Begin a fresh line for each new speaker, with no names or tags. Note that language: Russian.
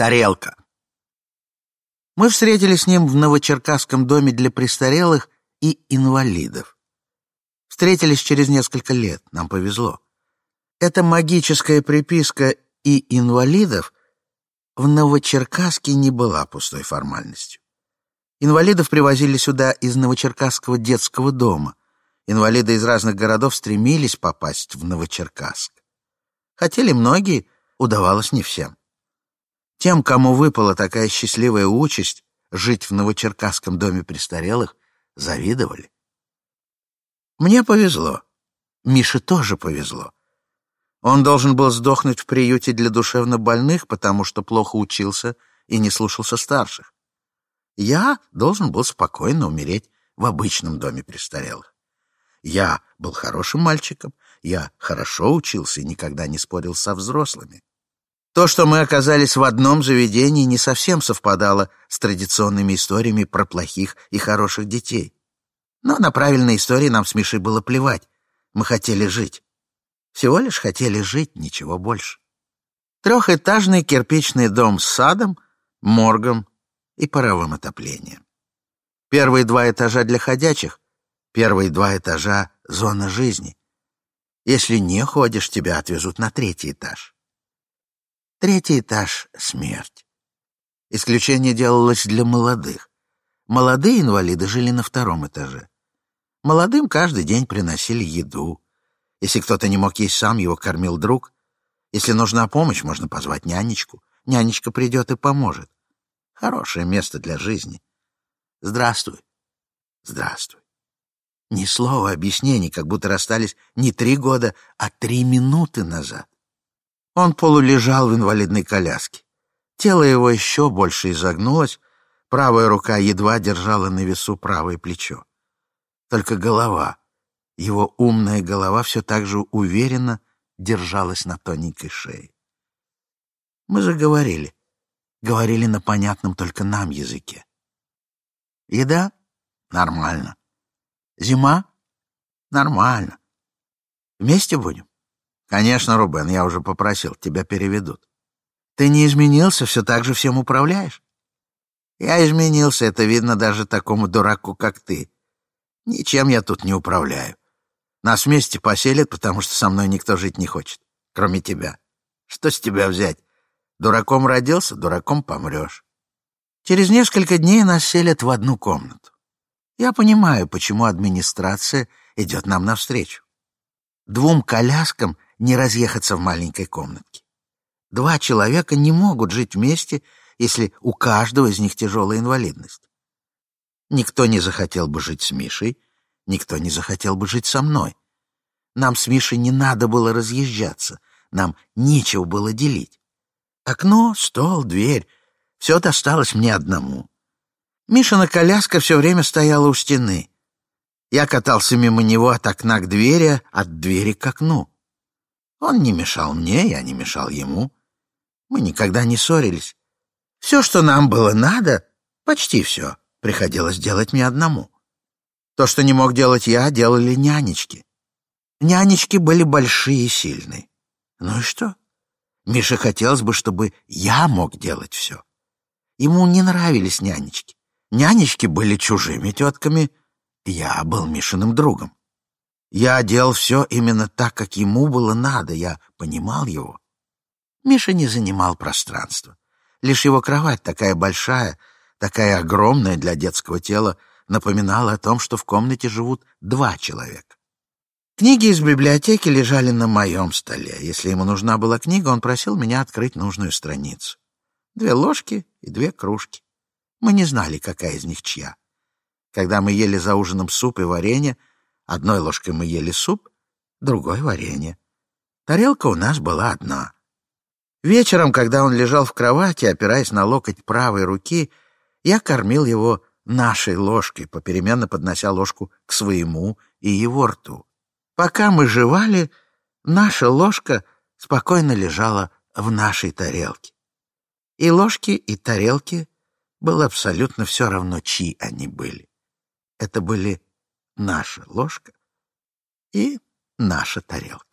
Тарелка. Мы встретились с ним в Новочеркасском доме для престарелых и инвалидов. Встретились через несколько лет, нам повезло. Эта магическая приписка «и инвалидов» в Новочеркасске не была пустой формальностью. Инвалидов привозили сюда из Новочеркасского детского дома. Инвалиды из разных городов стремились попасть в Новочеркасск. Хотели многие, удавалось не всем. Тем, кому выпала такая счастливая участь жить в Новочеркасском доме престарелых, завидовали. Мне повезло. Мише тоже повезло. Он должен был сдохнуть в приюте для душевнобольных, потому что плохо учился и не слушался старших. Я должен был спокойно умереть в обычном доме престарелых. Я был хорошим мальчиком, я хорошо учился и никогда не спорил со взрослыми. То, что мы оказались в одном заведении, не совсем совпадало с традиционными историями про плохих и хороших детей. Но на правильные истории нам с Мишей было плевать. Мы хотели жить. Всего лишь хотели жить, ничего больше. Трехэтажный кирпичный дом с садом, моргом и паровым отоплением. Первые два этажа для ходячих, первые два этажа — зона жизни. Если не ходишь, тебя отвезут на третий этаж. Третий этаж — смерть. Исключение делалось для молодых. Молодые инвалиды жили на втором этаже. Молодым каждый день приносили еду. Если кто-то не мог есть сам, его кормил друг. Если нужна помощь, можно позвать нянечку. Нянечка придет и поможет. Хорошее место для жизни. Здравствуй. Здравствуй. Ни слова объяснений, как будто расстались не три года, а три минуты назад. Он полулежал в инвалидной коляске. Тело его еще больше изогнулось, правая рука едва держала на весу правое плечо. Только голова, его умная голова все так же уверенно держалась на тоненькой шее. Мы заговорили, говорили на понятном только нам языке. Еда? Нормально. Зима? Нормально. Вместе будем? Конечно, Рубен, я уже попросил, тебя переведут. Ты не изменился, все так же всем управляешь? Я изменился, это видно даже такому дураку, как ты. Ничем я тут не управляю. Нас вместе поселят, потому что со мной никто жить не хочет, кроме тебя. Что с тебя взять? Дураком родился, дураком помрешь. Через несколько дней нас селят в одну комнату. Я понимаю, почему администрация идет нам навстречу. Двум коляскам не разъехаться в маленькой комнатке. Два человека не могут жить вместе, если у каждого из них тяжелая инвалидность. Никто не захотел бы жить с Мишей, Никто не захотел бы жить со мной. Нам с Мишей не надо было разъезжаться, нам нечего было делить. Окно, стол, дверь — все досталось мне одному. Мишина коляска все время стояла у стены. Я катался мимо него от окна к двери, от двери к окну. Он не мешал мне, я не мешал ему. Мы никогда не ссорились. Все, что нам было надо, почти все, приходилось делать мне одному. То, что не мог делать я, делали нянечки. Нянечки были большие и сильные. Ну и что? Мише хотелось бы, чтобы я мог делать все. Ему не нравились нянечки. Нянечки были чужими тетками, я был Мишиным другом. Я делал все именно так, как ему было надо, я понимал его. Миша не занимал пространства. Лишь его кровать такая большая, такая огромная для детского тела — напоминало о том, что в комнате живут два человека. Книги из библиотеки лежали на моем столе. Если ему нужна была книга, он просил меня открыть нужную страницу. Две ложки и две кружки. Мы не знали, какая из них чья. Когда мы ели за ужином суп и варенье, одной ложкой мы ели суп, другой — варенье. Тарелка у нас была одна. Вечером, когда он лежал в кровати, опираясь на локоть правой руки, я кормил его нашей ложкой, попеременно поднося ложку к своему и его рту. Пока мы жевали, наша ложка спокойно лежала в нашей тарелке. И ложки, и тарелки было абсолютно все равно, чьи они были. Это были наша ложка и наша тарелка.